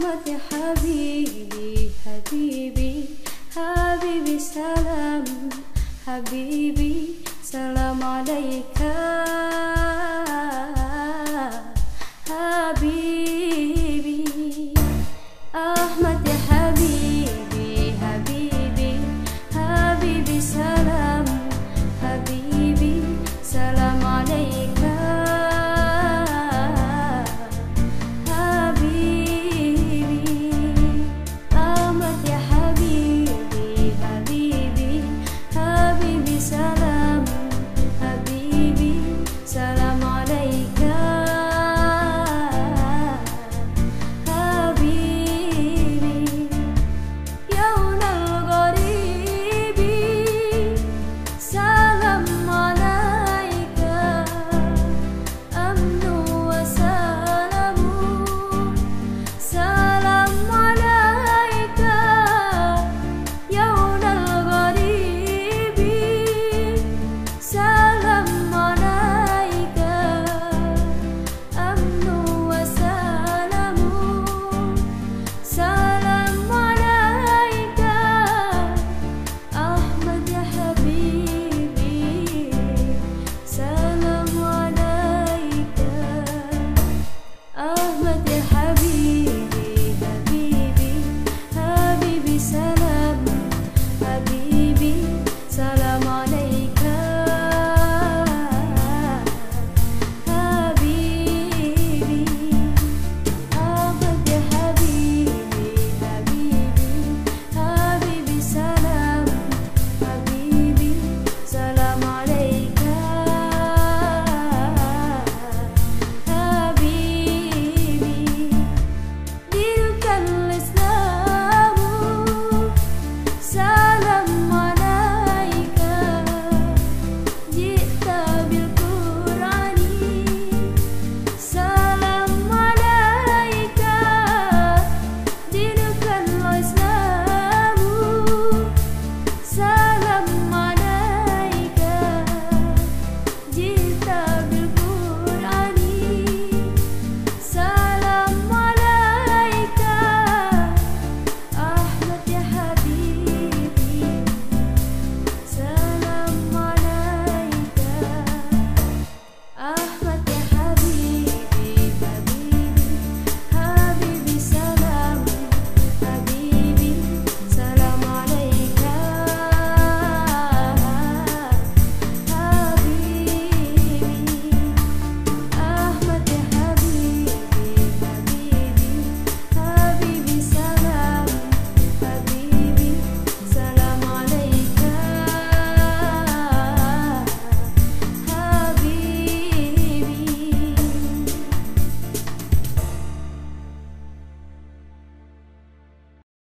يا حبيبي حبيبي حبيبي سلام حبيبي سلام عليك. حبيبي